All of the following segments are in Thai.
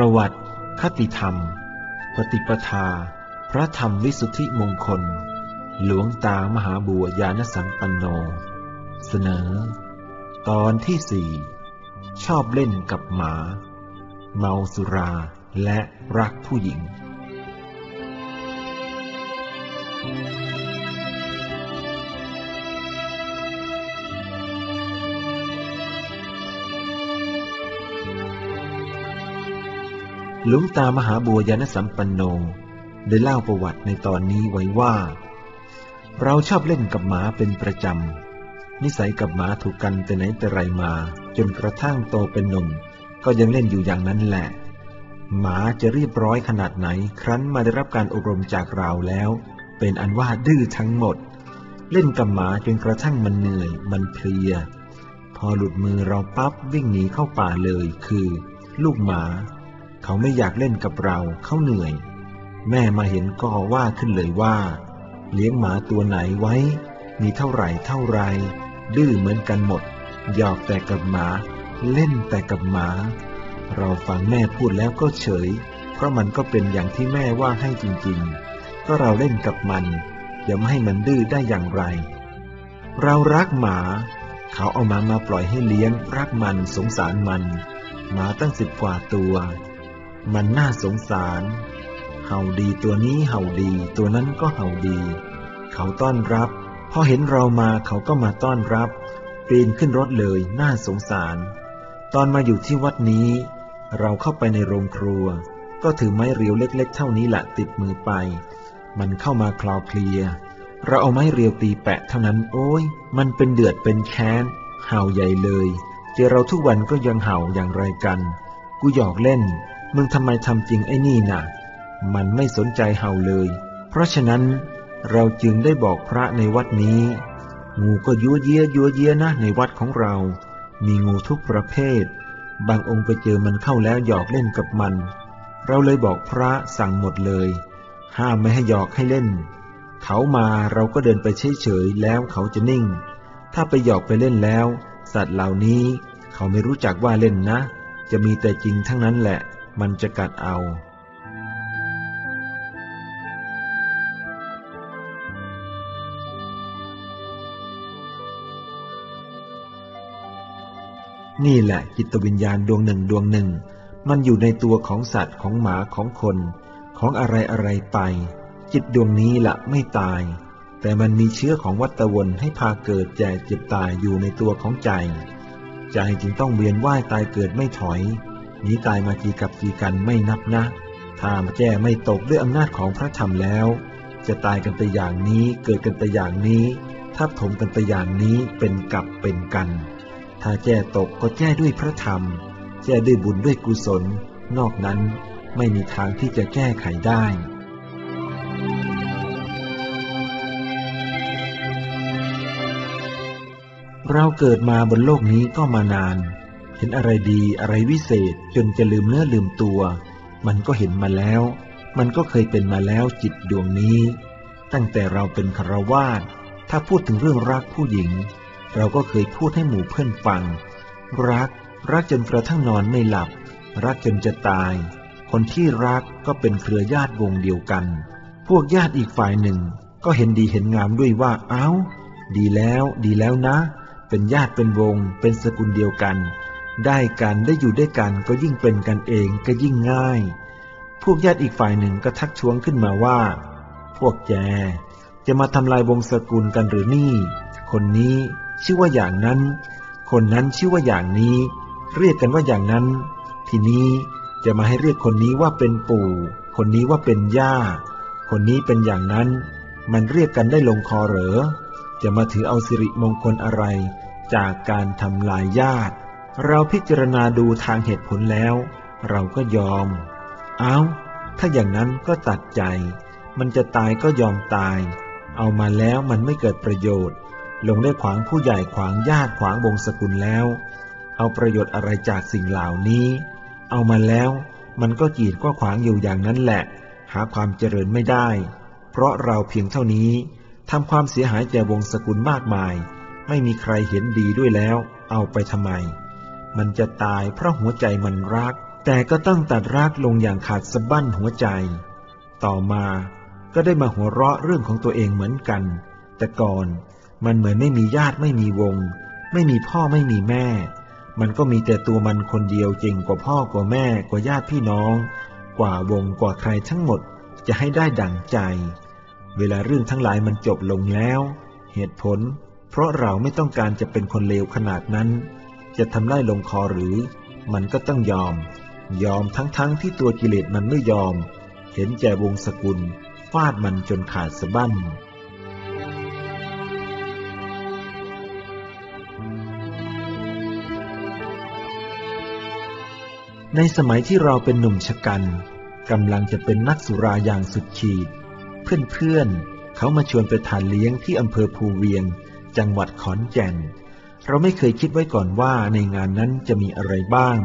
ประวัติ คติธรรม ปฏิปทา พระธรรมวิสุทธิมงคล หลวงตามหาบัวยานสัมปันโน เสนอ ตอนที่สี่ชอบเล่นกับหมา เมาสุราและรักผู้หญิง หลวงตามหาบัวยานสัมปันโนได้เล่าประวัติในตอนนี้ไว้ว่า เราชอบเล่นกับหมาเป็นประจำ นิสัยกับหมาถูกกันแต่ไหนแต่ไรมา จนกระทั่งโตเป็นหนุ่ม ก็ยังเล่นอยู่อย่างนั้นแหละ หมาจะเรียบร้อยขนาดไหน ครั้นมาได้รับการอบรมจากเราแล้ว เป็นอันว่าดื้อทั้งหมด เล่นกับหมาจนกระทั่งมันเหนื่อย มันเพลีย พอหลุดมือเราปั๊บวิ่งหนีเข้าป่าเลย คือ ลูกหมา เขาไม่อยากเล่นกับเราเขาเหนื่อย แม่มาเห็นก็ว่าขึ้นเลยว่า เลี้ยงหมาตัวไหนไว้ มีเท่าไหร่เท่าไร ดื้อเหมือนกันหมด หยอกแต่กับหมา เล่นแต่กับหมา เราฟังแม่พูดแล้วก็เฉย เพราะมันก็เป็นอย่างที่แม่ว่าให้จริงๆ ก็เราเล่นกับมันอย่าไม่ให้มันดื้อได้อย่างไร เรารักหมา เขาเอามามาปล่อยให้เลี้ยงรักมันสงสารมันหมาตั้งสิบกว่าตัว มันน่าสงสาร เห่าดีตัวนี้เห่าดี ตัวนั้นก็เห่าดี เขาต้อนรับ พอเห็นเรามาเขาก็มาต้อนรับ ปีนขึ้นรถเลยน่าสงสาร ตอนมาอยู่ที่วัดนี้ เราเข้าไปในโรงครัว ก็ถือไม้เรียวเล็ก ๆ เท่านี้แหละติดมือไป มันเข้ามาคลอเคลีย เราเอาไม้เรียวตีแปะเท่านั้น โอ้ย มันเป็นเดือดเป็นแค้น เห่าใหญ่เลย เจอเราทุกวันก็ยังเห่าอย่างไรกัน กูหยอกเล่น มึงทำไมทำจริงไอ้นี่น่ะ มันไม่สนใจเห่าเลย เพราะฉะนั้นเราจึงได้บอกพระในวัดนี้ งูก็ยัวเยียยัวเยียนะในวัดของเรา มีงูทุกประเภท บางองค์ไปเจอมันเข้าแล้วหยอกเล่นกับมัน เราเลยบอกพระสั่งหมดเลย ห้ามไม่ให้หยอกให้เล่น เขามาเราก็เดินไปเฉยๆแล้วเขาจะนิ่ง ถ้าไปหยอกไปเล่นแล้ว สัตว์เหล่านี้ เขาไม่รู้จักว่าเล่นนะ จะมีแต่จริงทั้งนั้นแหละ มันจะกัดเอา นี่แหละจิตวิญญาณดวงหนึ่งดวงหนึ่ง มันอยู่ในตัวของสัตว์ของหมาของคน ของอะไรอะไรไป จิตดวงนี้ละไม่ตาย แต่มันมีเชื้อของวัตวนให้พาเกิดแก่เจ็บตายอยู่ในตัวของใจ ใจจึงต้องเวียนว่ายตายเกิดไม่ถอย หนีตายมากี่กับกี่กันไม่นับนะ ถ้ามาแก้ไม่ตกด้วยอำนาจของพระธรรมแล้ว จะตายกันไปอย่างนี้เกิดกันไปอย่างนี้ทับถมกันไปอย่างนี้เป็นกับเป็นกัน ถ้าแจ้ตกก็แจ้ด้วยพระธรรมแจ้ด้วยบุญด้วยกุศล นอกนั้นไม่มีทางที่จะแก้ไขได้เราเกิดมาบนโลกนี้ก็มานาน เห็นอะไรดีอะไรวิเศษจนจะลืมเนื้อลืมตัว มันก็เห็นมาแล้ว มันก็เคยเป็นมาแล้วจิตดวงนี้ ตั้งแต่เราเป็นคารวาสถ้าพูดถึงเรื่องรักผู้หญิง เราก็เคยพูดให้หมู่เพื่อนฟัง รัก รักจนกระทั่งนอนไม่หลับ รักจนจะตาย คนที่รักก็เป็นเครือญาติวงเดียวกัน พวกญาติอีกฝ่ายหนึ่ง ก็เห็นดีเห็นงามด้วยว่าเอ้า ดีแล้ว ดีแล้วนะ เป็นญาติเป็นวง เป็นสกุลเดียวกัน ได้กันได้อยู่ด้วยกันก็ยิ่งเป็นกันเองก็ยิ่งง่าย พวกญาติอีกฝ่ายหนึ่งก็ทักท้วงขึ้นมาว่า พวกแกจะมาทำลายวงสกุลกันหรือนี่ คนนี้ชื่อว่าอย่างนั้น คนนั้นชื่อว่าอย่างนี้ เรียกกันว่าอย่างนั้น ทีนี้จะมาให้เรียกคนนี้ว่าเป็นปู่ คนนี้ว่าเป็นย่า คนนี้เป็นอย่างนั้น มันเรียกกันได้ลงคอเหรอ จะมาถือเอาสิริมงคลอะไร จากการทำลายญาติ เราพิจารณาดูทางเหตุผลแล้ว เราก็ยอม เอาถ้าอย่างนั้นก็ตัดใจ มันจะตายก็ยอมตาย เอามาแล้วมันไม่เกิดประโยชน์ ลงได้ขวางผู้ใหญ่ขวางญาติขวางวงศกุลแล้ว เอาประโยชน์อะไรจากสิ่งเหล่านี้ เอามาแล้วมันก็กีดก็ขวางอยู่อย่างนั้นแหละ หาความเจริญไม่ได้ เพราะเราเพียงเท่านี้ทำความเสียหายแก่วงศกุลมากมาย ไม่มีใครเห็นดีด้วยแล้ว เอาไปทำไม มันจะตายเพราะหัวใจมันรัก แต่ก็ต้องตัดรากลงอย่างขาดสะบั้นหัวใจ ต่อมาก็ได้มาหัวเราะเรื่องของตัวเองเหมือนกัน แต่ก่อนมันเหมือนไม่มีญาติไม่มีวง ไม่มีพ่อไม่มีแม่ มันก็มีแต่ตัวมันคนเดียวจริงกว่าพ่อกว่าแม่กว่าญาติพี่น้อง กว่าวงกว่าใครทั้งหมดจะให้ได้ดั่งใจ เวลาเรื่องทั้งหลายมันจบลงแล้ว เหตุผล เพราะเราไม่ต้องการจะเป็นคนเลวขนาดนั้น จะทำได้ลงคอหรือ มันก็ต้องยอม ยอมทั้งๆทที่ตัวกิเลสมันไม่ยอม เห็นแก่วงสกุล ฟาดมันจนขาดสะบั้นในสมัยที่เราเป็นหนุ่มชะกันกำลังจะเป็นนักสุราอย่างสุดขีด เพื่อนๆเขามาชวนไปทานเลี้ยงที่อำเภอภูเวียง จังหวัดขอนแก่น เราไม่เคยคิดไว้ก่อนว่าในงานนั้นจะมีอะไรบ้าง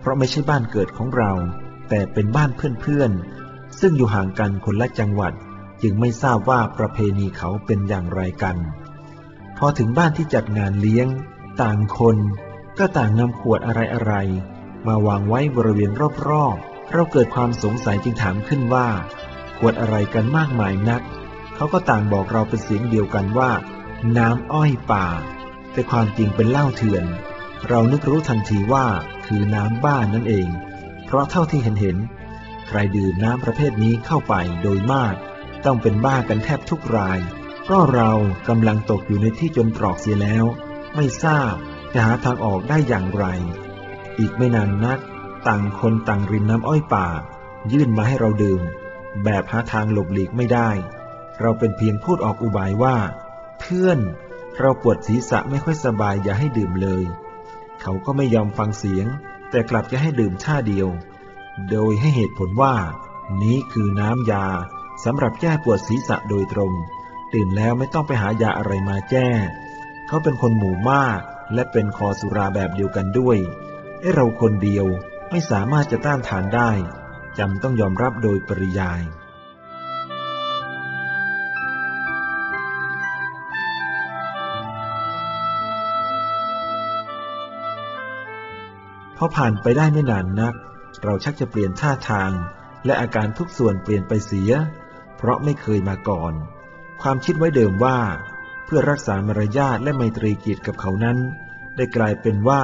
เพราะไม่ใช่บ้านเกิดของเรา แต่เป็นบ้านเพื่อนๆ ซึ่งอยู่ห่างกันคนละจังหวัด จึงไม่ทราบว่าประเพณีเขาเป็นอย่างไรกัน พอถึงบ้านที่จัดงานเลี้ยง ต่างคน ก็ต่างนำขวดอะไรๆ มาวางไว้บริเวณรอบๆ เราเกิดความสงสัยจึงถามขึ้นว่า ขวดอะไรกันมากมายนัก เขาก็ต่างบอกเราเป็นเสียงเดียวกันว่า น้ำอ้อยป่า แต่ความจริงเป็นเหล้าเถื่อน เรานึกรู้ทันทีว่าคือน้ำบ้านนั่นเอง เพราะเท่าที่เห็นเห็น ใครดื่มน้ำประเภทนี้เข้าไปโดยมาก ต้องเป็นบ้ากันแทบทุกรายก็เรากำลังตกอยู่ในที่จนตรอกเสียแล้ว ไม่ทราบจะหาทางออกได้อย่างไร อีกไม่นานนัก ต่างคนต่างริมน้ำอ้อยป่า ยื่นมาให้เราดื่ม แบบหาทางหลบหลีกไม่ได้ เราเป็นเพียงพูดออกอุบายว่า เพื่อน เราปวดศีรษะไม่ค่อยสบายอย่าให้ดื่มเลย เขาก็ไม่ยอมฟังเสียง แต่กลับจะให้ดื่มท่าเดียว โดยให้เหตุผลว่า นี้คือน้ำยาสำหรับแก้ปวดศีรษะโดยตรงตื่นแล้วไม่ต้องไปหายาอะไรมาแก้ เขาเป็นคนหมู่มาก และเป็นคอสุราแบบเดียวกันด้วยไอ้เราคนเดียวไม่สามารถจะต้านทานได้จำต้องยอมรับโดยปริยาย พอผ่านไปได้ไม่นานนัก เราชักจะเปลี่ยนท่าทาง และอาการทุกส่วนเปลี่ยนไปเสีย เพราะไม่เคยมาก่อน ความคิดไว้เดิมว่า เพื่อรักษามารยาทและไมตรีกิจกับเขานั้น ได้กลายเป็นว่า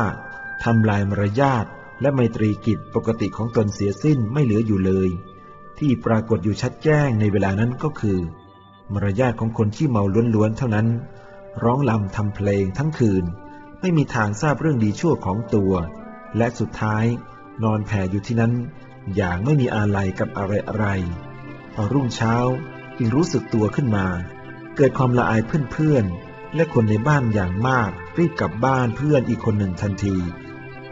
ทำลายมารยาทและไมตรีกิจปกติของตนเสียสิ้นไม่เหลืออยู่เลย ที่ปรากฏอยู่ชัดแจ้งในเวลานั้นก็คือ มารยาทของคนที่เมาล้วนๆเท่านั้น ร้องลำทำเพลงทั้งคืน ไม่มีทางทราบเรื่องดีชั่วของตัว และสุดท้ายนอนแผ่อยู่ที่นั้น อย่างไม่มีอาลัยกับอะไรอะไรพอรุ่งเช้าจึงรู้สึกตัวขึ้นมา เกิดความละอายเพื่อนๆ และคนในบ้านอย่างมาก รีบกลับบ้านเพื่อนอีกคนหนึ่งทันที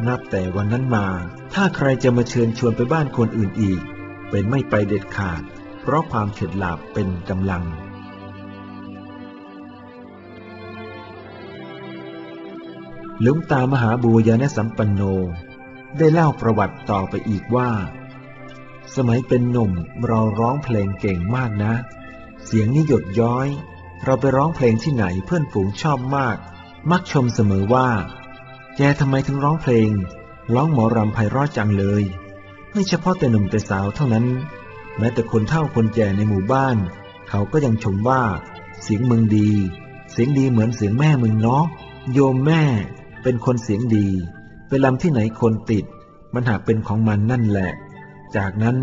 นับแต่วันนั้นมา ถ้าใครจะมาเชิญชวนไปบ้านคนอื่นอีก เป็นไม่ไปเด็ดขาด เพราะความเข็ดหลาบเป็นกำลัง หลวงตามหาบูญานสัมปันโน ได้เล่าประวัติต่อไปอีกว่า สมัยเป็นหนุ่มเราร้องเพลงเก่งมากนะ เสียงนี่หยดย้อย เราไปร้องเพลงที่ไหนเพื่อนฝูงชอบมาก มักชมเสมอว่า แกทำไมถึงร้องเพลง ร้องหมอรำไพเราะจังเลย ไม่เฉพาะแต่หนุ่มแต่สาวเท่านั้น แม้แต่คนเฒ่าคนแก่ในหมู่บ้าน เขาก็ยังชมว่า เสียงมึงดี เสียงดีเหมือนเสียงแม่มึงเนาะโยมแม่ เป็นคนเสียงดี ไปลำที่ไหนคนติด มันหากเป็นของมันนั่นแหละ จากนั้น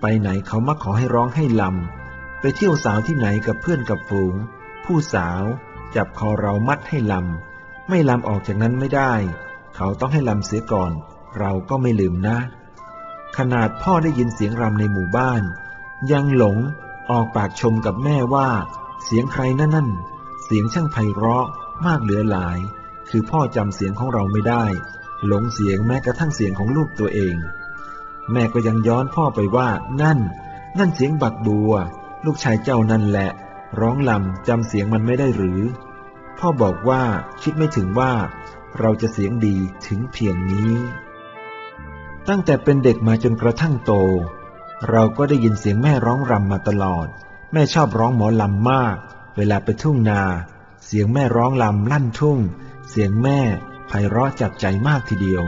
ไปไหนเขามักขอให้ร้องให้ลำ ไปเที่ยวสาวที่ไหนกับเพื่อนกับฝูง ผู้สาว จับคอเรามัดให้ลำ ไม่ลำออกจากนั้นไม่ได้ เขาต้องให้ลำเสียก่อน เราก็ไม่ลืมนะ ขนาดพ่อได้ยินเสียงรำในหมู่บ้าน ยังหลงออกปากชมกับแม่ว่า เสียงใครนั่นนั่นเสียงช่างไพเราะมากเหลือหลาย คือพ่อจำเสียงของเราไม่ได้ หลงเสียงแม้กระทั่งเสียงของลูกตัวเอง แม่ก็ยังย้อนพ่อไปว่า นั่น นั่นเสียงบักบัว ลูกชายเจ้านั่นแหละ ร้องลำจำเสียงมันไม่ได้หรือ พ่อบอกว่าคิดไม่ถึงว่า เราจะเสียงดีถึงเพียงนี้ ตั้งแต่เป็นเด็กมาจนกระทั่งโต เราก็ได้ยินเสียงแม่ร้องรำมาตลอด แม่ชอบร้องหมอลำมาก เวลาไปทุ่งนา เสียงแม่ร้องลำลั่นทุ่ง เสียงแม่ไพเราะจับใจมากทีเดียว